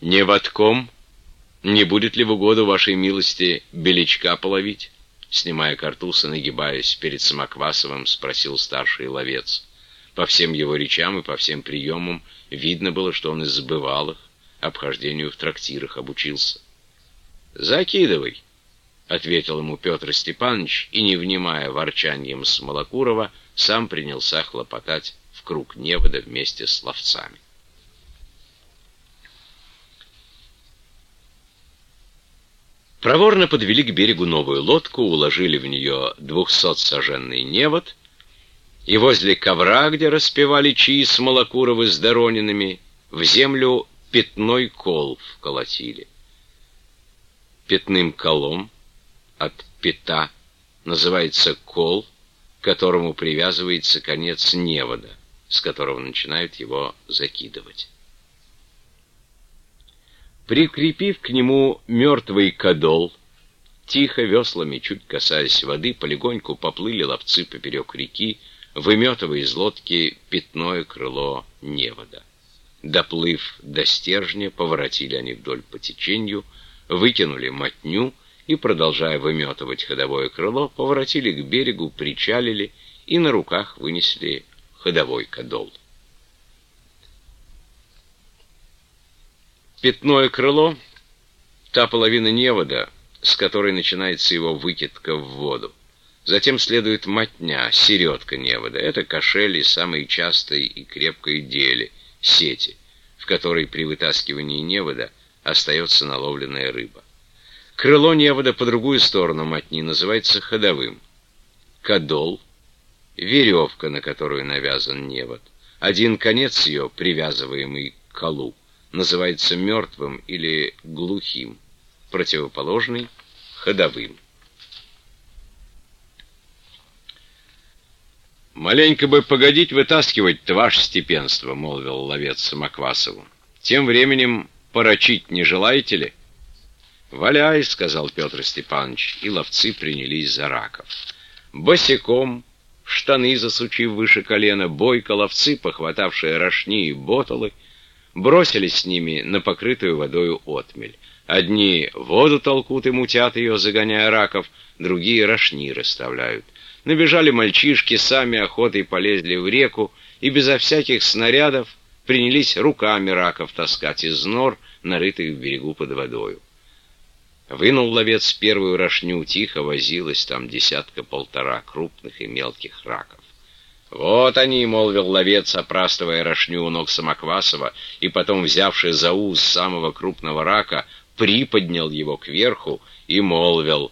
Не водком? Не будет ли в угоду вашей милости беличка половить? Снимая картуз и нагибаясь перед Самоквасовым, спросил старший ловец. По всем его речам и по всем приемам видно было, что он из забывалых обхождению в трактирах обучился. «Закидывай», — ответил ему Петр Степанович, и, не внимая ворчанием Смолокурова, сам принялся хлопотать в круг невода вместе с ловцами. Проворно подвели к берегу новую лодку, уложили в нее двухсотсоженный невод, и возле ковра, где распевали чаи с Малокуровы с Доронинами, в землю пятной кол вколотили. Пятным колом от пята называется кол, к которому привязывается конец невода, с которого начинают его закидывать. Прикрепив к нему мертвый кадол, тихо веслами, чуть касаясь воды, полегоньку поплыли ловцы поперек реки, выметывая из лодки пятное крыло невода. Доплыв до стержня, поворотили они вдоль по течению, выкинули мотню и, продолжая выметывать ходовое крыло, поворотили к берегу, причалили и на руках вынесли ходовой кадол. Пятное крыло — та половина невода, с которой начинается его выкидка в воду. Затем следует мотня, середка невода. Это кошели самой частой и крепкой дели, сети, в которой при вытаскивании невода остается наловленная рыба. Крыло невода по другую сторону мотни называется ходовым. Кадол — веревка, на которую навязан невод. Один конец ее, привязываемый к колу, называется мертвым или глухим, противоположный — ходовым. «Маленько бы погодить вытаскивать ваше степенство», — молвил ловец Самоквасову. «Тем временем порочить не желаете ли?» «Валяй», — сказал Петр Степанович, и ловцы принялись за раков. Босиком, штаны засучив выше колена, бойко ловцы, похватавшие рожни и ботолы, бросились с ними на покрытую водою отмель. Одни воду толкут и мутят ее, загоняя раков, другие рожни расставляют. Набежали мальчишки, сами охотой полезли в реку и безо всяких снарядов принялись руками раков таскать из нор, нарытых в берегу под водою. Вынул ловец первую рошню, тихо возилась там десятка-полтора крупных и мелких раков. «Вот они», — молвил ловец, опрастывая рошню у ног Самоквасова, и потом, взявший за уз самого крупного рака, приподнял его кверху и молвил,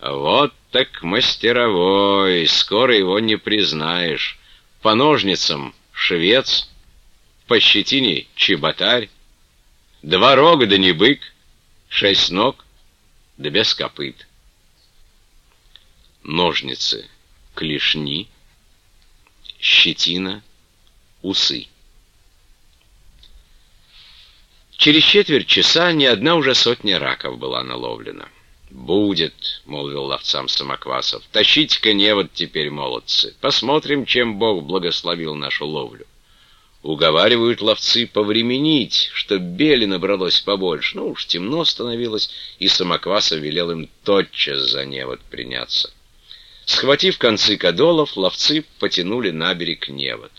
«Вот так мастеровой, скоро его не признаешь. По ножницам швец, по щетине чеботарь, два рога да не бык, шесть ног да без копыт». Ножницы, клешни — щетина, усы. Через четверть часа ни одна уже сотня раков была наловлена. «Будет», — молвил ловцам Самоквасов, — «тащите-ка невод теперь, молодцы. Посмотрим, чем Бог благословил нашу ловлю». Уговаривают ловцы повременить, чтоб бели набралось побольше. Ну уж темно становилось, и Самоквасов велел им тотчас за невод приняться. Схватив концы кадолов, ловцы потянули на берег невод.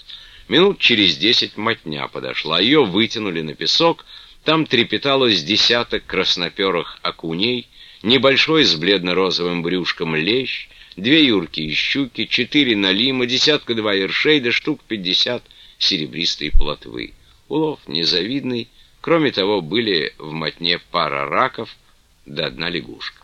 Минут через десять мотня подошла, ее вытянули на песок, там трепеталось десяток красноперых окуней, небольшой с бледно-розовым брюшком лещ, две юркие щуки, четыре налима, десятка-два ершей, да штук пятьдесят серебристой плотвы. Улов незавидный, кроме того, были в мотне пара раков да одна лягушка.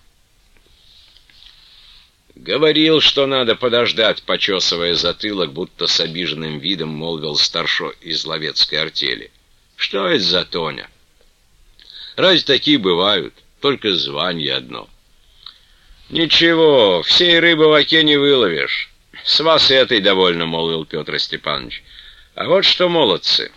Говорил, что надо подождать, почесывая затылок, будто с обиженным видом молвил старшо из ловецкой артели. Что это за Тоня? Разве такие бывают? Только звание одно. Ничего, всей рыбы в оке не выловишь. С вас этой довольно, молвил Петр Степанович. А вот что, молодцы,